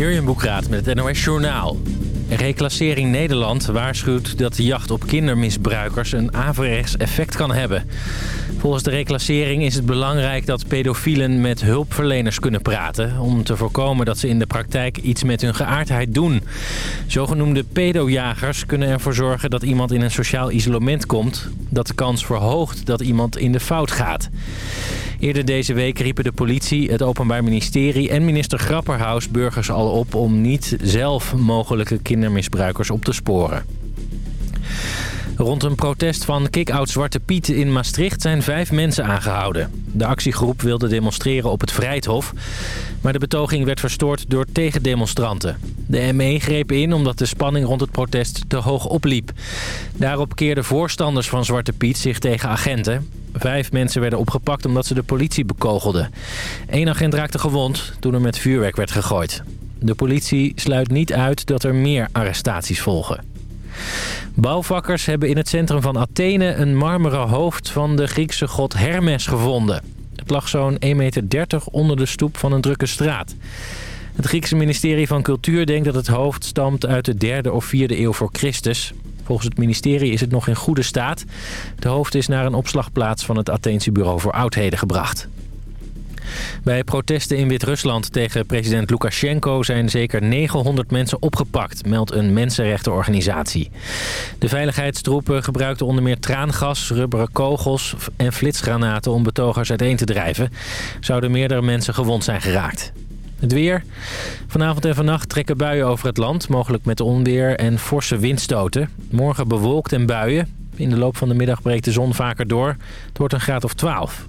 Jurjen Boekraat met het NOS Journaal. Reclassering Nederland waarschuwt dat de jacht op kindermisbruikers een averechts effect kan hebben. Volgens de reclassering is het belangrijk dat pedofielen met hulpverleners kunnen praten... om te voorkomen dat ze in de praktijk iets met hun geaardheid doen. Zogenoemde pedojagers kunnen ervoor zorgen dat iemand in een sociaal isolement komt... dat de kans verhoogt dat iemand in de fout gaat. Eerder deze week riepen de politie, het Openbaar Ministerie en minister Grapperhaus burgers al op... om niet zelf mogelijke kindermisbruikers op te sporen. Rond een protest van Kick-Out Zwarte Piet in Maastricht zijn vijf mensen aangehouden. De actiegroep wilde demonstreren op het Vrijthof, maar de betoging werd verstoord door tegendemonstranten. De ME greep in omdat de spanning rond het protest te hoog opliep. Daarop keerden voorstanders van Zwarte Piet zich tegen agenten. Vijf mensen werden opgepakt omdat ze de politie bekogelden. Eén agent raakte gewond toen er met vuurwerk werd gegooid. De politie sluit niet uit dat er meer arrestaties volgen. Bouwvakkers hebben in het centrum van Athene een marmeren hoofd van de Griekse god Hermes gevonden. Het lag zo'n 1,30 meter onder de stoep van een drukke straat. Het Griekse ministerie van Cultuur denkt dat het hoofd stamt uit de derde of vierde eeuw voor Christus. Volgens het ministerie is het nog in goede staat. De hoofd is naar een opslagplaats van het Atheense Bureau voor Oudheden gebracht. Bij protesten in Wit-Rusland tegen president Lukashenko zijn zeker 900 mensen opgepakt, meldt een mensenrechtenorganisatie. De veiligheidstroepen gebruikten onder meer traangas, rubberen kogels en flitsgranaten om betogers uiteen te drijven. Zouden meerdere mensen gewond zijn geraakt. Het weer. Vanavond en vannacht trekken buien over het land, mogelijk met onweer en forse windstoten. Morgen bewolkt en buien. In de loop van de middag breekt de zon vaker door. Het wordt een graad of 12.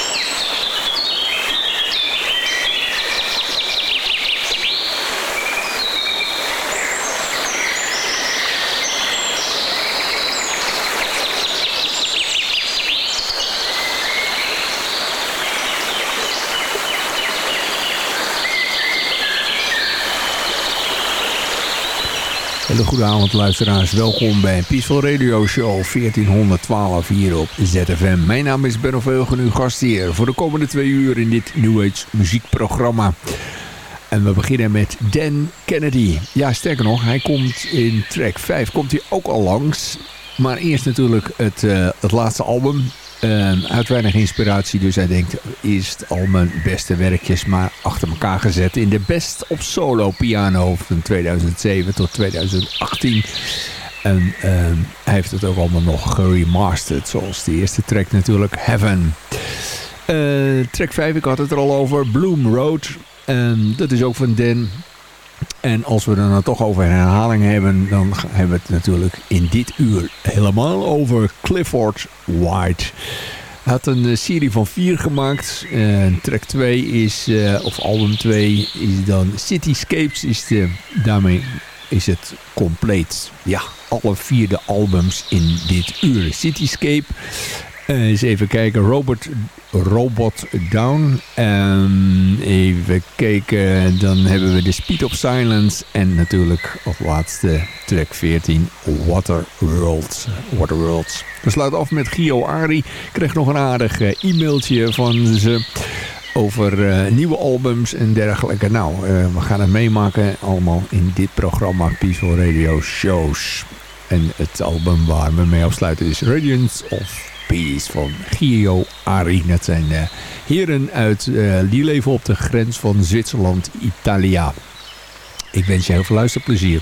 Hele luisteraars, welkom bij Peaceful Radio Show 1412 hier op ZFM. Mijn naam is Ben Oveugen, uw gastheer voor de komende twee uur in dit New Age muziekprogramma. En we beginnen met Dan Kennedy. Ja, sterker nog, hij komt in track 5, komt hij ook al langs. Maar eerst natuurlijk het, uh, het laatste album, uh, uit weinig inspiratie, dus hij denkt eerst al mijn beste werkjes maar achter elkaar gezet in de Best op Solo Piano van 2007 tot 2018. En uh, hij heeft het ook allemaal nog geremasterd, zoals de eerste track natuurlijk, Heaven. Uh, track 5, ik had het er al over, Bloom Road. En dat is ook van Dan. En als we dan nou toch over herhaling hebben, dan hebben we het natuurlijk in dit uur helemaal over Clifford White. Hij had een serie van vier gemaakt. Uh, track 2 is, uh, of album 2 is dan Cityscapes. Is de, daarmee is het compleet. Ja, alle vier de albums in dit uur. Cityscape. Uh, eens even kijken. Robert Robot Down. Even kijken, dan hebben we de Speed of Silence. En natuurlijk als laatste track 14, Waterworld. Waterworlds. We sluiten af met Gio Ari. Ik kreeg nog een aardig e-mailtje van ze over uh, nieuwe albums en dergelijke. Nou, we gaan het meemaken allemaal in dit programma Peaceful Radio Shows. En het album waar we mee afsluiten is Radiance of Peace van Gio Ari. Dat zijn uh, heren uit, die leven op de grens van Zwitserland-Italia. Ik wens je heel veel luisterplezier.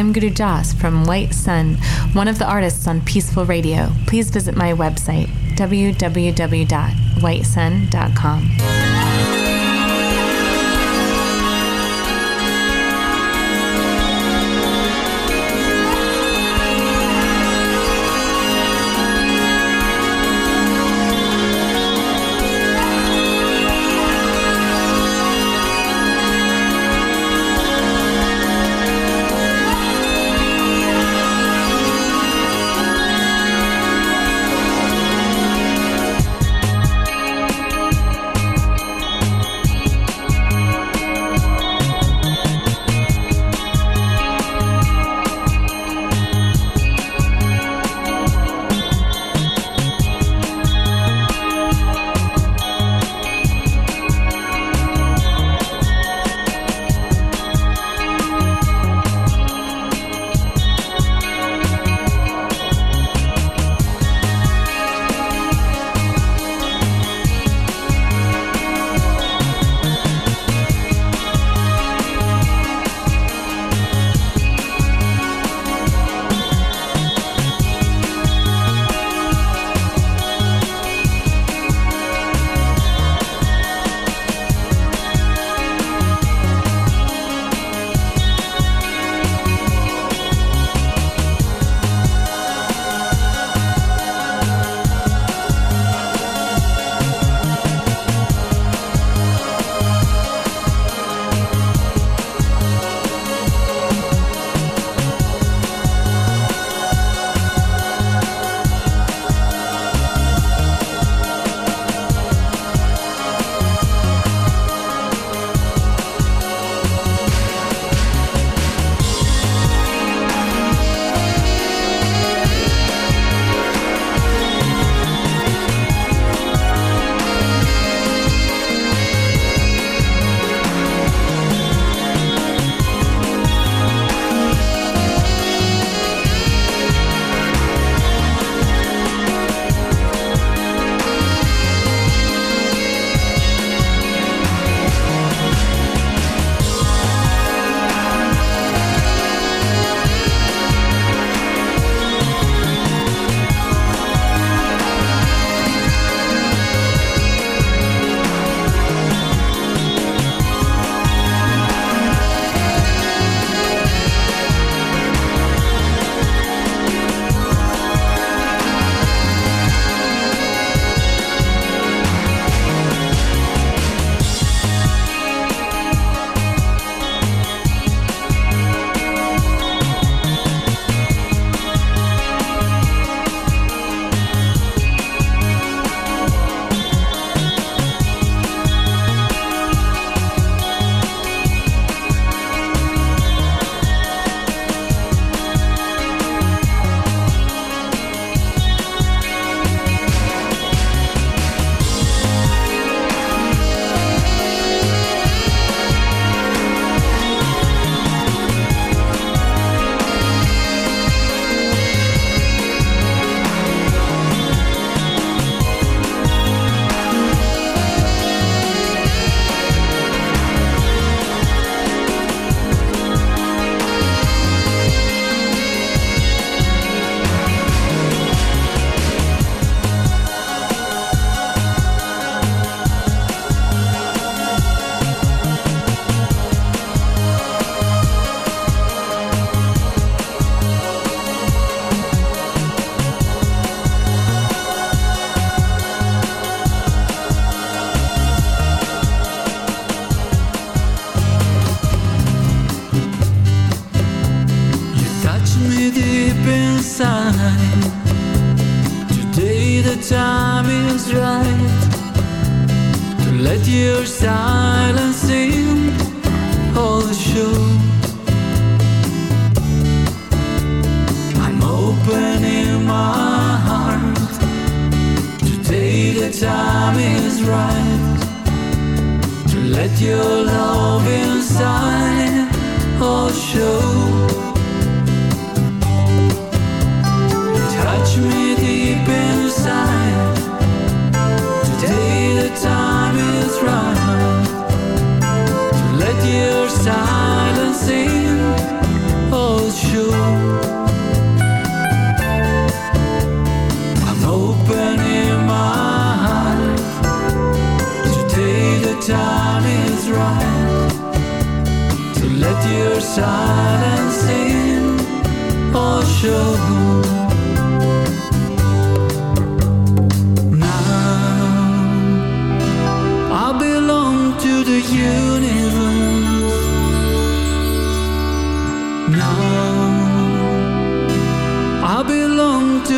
I'm Guru Jas from White Sun, one of the artists on Peaceful Radio. Please visit my website, www.whitesun.com.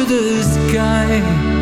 the sky.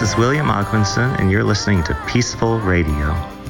Is William Ogwinson, and you're listening to Peaceful Radio.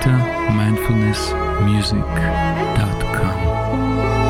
vitamindfulnessmusic.com.